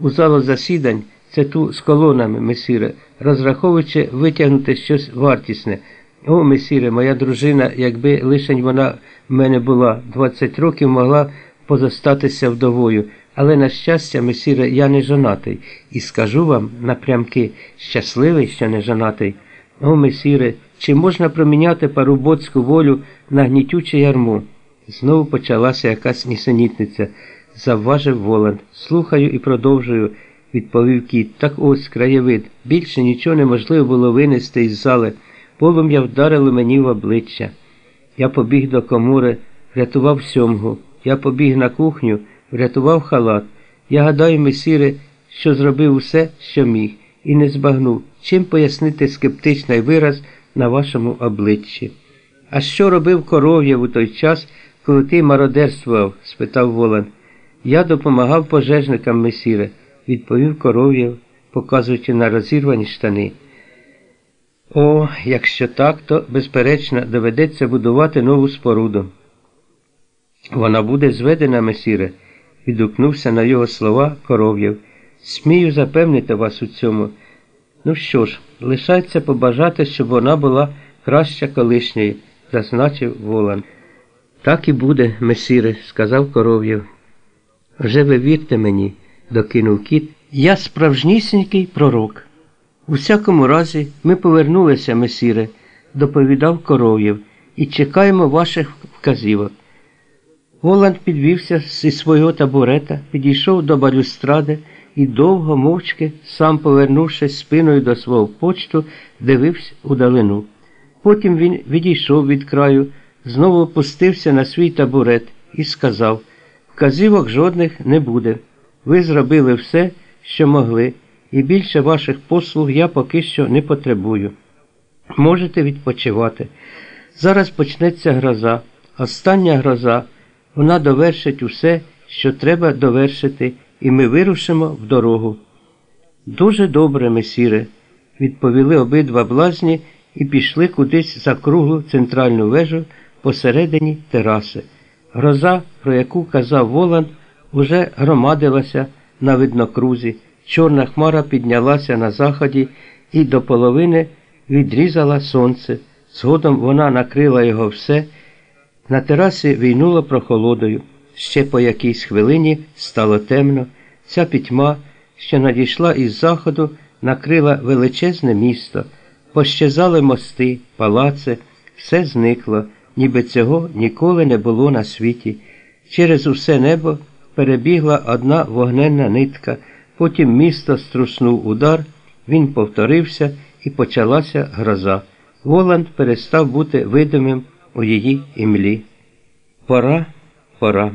у залу засідань, це ту з колонами, месіре, розраховуючи витягнути щось вартісне. О, месіре, моя дружина, якби лишень вона в мене була 20 років, могла позостатися вдовою. Але, на щастя, месіре, я не жонатий, і скажу вам напрямки щасливий, що не жонатий. О, месіре, чи можна проміняти парубоцьку волю на гнітюче ярмо? Знову почалася якась нісенітниця. Завважив Воланд. Слухаю і продовжую, відповів кіт. Так ось краєвид. Більше нічого неможливо було винести із зали. Полум'я вдарило мені в обличчя. Я побіг до комори, врятував сьомгу. Я побіг на кухню, врятував халат. Я гадаю, месіре, що зробив усе, що міг, і не збагнув, чим пояснити скептичний вираз на вашому обличчі. А що робив коров'єв у той час, коли ти мародерствував? спитав Волан. Я допомагав пожежникам месіре, відповів коров'єв, показуючи на розірвані штани. О, якщо так, то, безперечно, доведеться будувати нову споруду. Вона буде зведена, месіре, відгукнувся на його слова коров'єв. Смію запевнити вас у цьому. Ну що ж, лишається побажати, щоб вона була краща колишньої, зазначив Волан. Так і буде, месіре, сказав коров'єв. Вже ви вірте мені, докинув кіт, я справжнісінький пророк. У всякому разі, ми повернулися, месіре, доповідав коров'єв, і чекаємо ваших вказівок. Воланд підвівся зі свого табурета, підійшов до балюстради і довго, мовчки, сам повернувшись спиною до свого почту, дивився удалину. Потім він відійшов від краю, знову опустився на свій табурет і сказав Вказівок жодних не буде. Ви зробили все, що могли, і більше ваших послуг я поки що не потребую. Можете відпочивати. Зараз почнеться гроза, остання гроза. Вона довершить усе, що треба довершити, і ми вирушимо в дорогу. Дуже добре, месіре, відповіли обидва блазні і пішли кудись за круглу центральну вежу посередині тераси. Гроза, про яку казав Воланд, уже громадилася на виднокрузі. Чорна хмара піднялася на заході і до половини відрізала сонце. Згодом вона накрила його все. На терасі війнуло прохолодою. Ще по якійсь хвилині стало темно. Ця пітьма, що надійшла із заходу, накрила величезне місто. Пощезали мости, палаци, все зникло, ніби цього ніколи не було на світі. Через усе небо перебігла одна вогненна нитка, потім місто струснув удар, він повторився і почалася гроза. Воланд перестав бути видимим у її імлі. Пора, пора.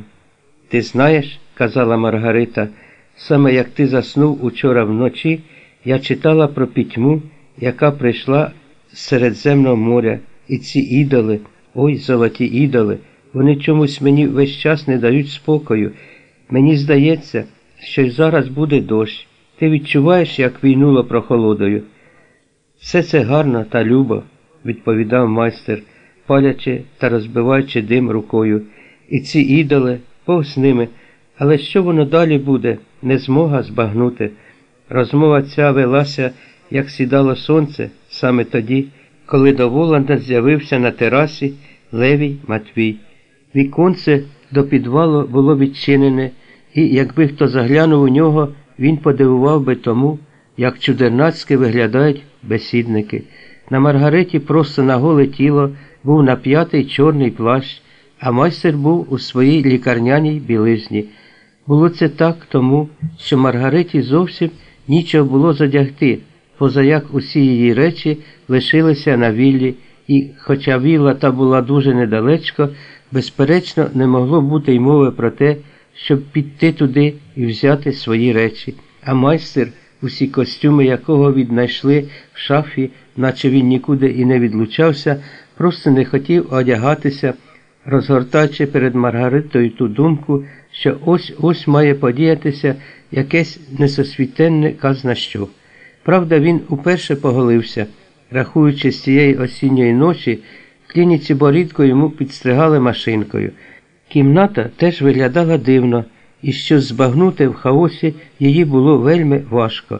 Ти знаєш, казала Маргарита, саме як ти заснув учора вночі, я читала про пітьму, яка прийшла з Середземного моря, і ці ідоли, ой, золоті ідоли, вони чомусь мені весь час не дають спокою. Мені здається, що й зараз буде дощ. Ти відчуваєш, як війнуло прохолодою. Все це гарно та любо, відповідав майстер, палячи та розбиваючи дим рукою. І ці ідоли, повз ними, але що воно далі буде, не змога збагнути. Розмова ця велася, як сідало сонце, саме тоді, коли до Воланда з'явився на терасі Левій Матвій. Віконце до підвалу було відчинене, і якби хто заглянув у нього, він подивував би тому, як чудернацьки виглядають бесідники. На Маргариті просто на голе тіло був нап'ятий чорний плащ, а майстер був у своїй лікарняній білизні. Було це так тому, що Маргариті зовсім нічого було задягти, поза як усі її речі лишилися на віллі, і, хоча вілла та була дуже недалечко, безперечно, не могло бути й мови про те, щоб піти туди і взяти свої речі. А майстер, усі костюми якого віднайшли в шафі, наче він нікуди і не відлучався, просто не хотів одягатися, розгортаючи перед Маргаритою ту думку, що ось ось має подіятися якесь несосвітенне казна що. Правда, він уперше поголився, рахуючи з цієї осінньої ночі, в клініці борідко йому підстригали машинкою. Кімната теж виглядала дивно, і щось збагнути в хаосі її було вельми важко.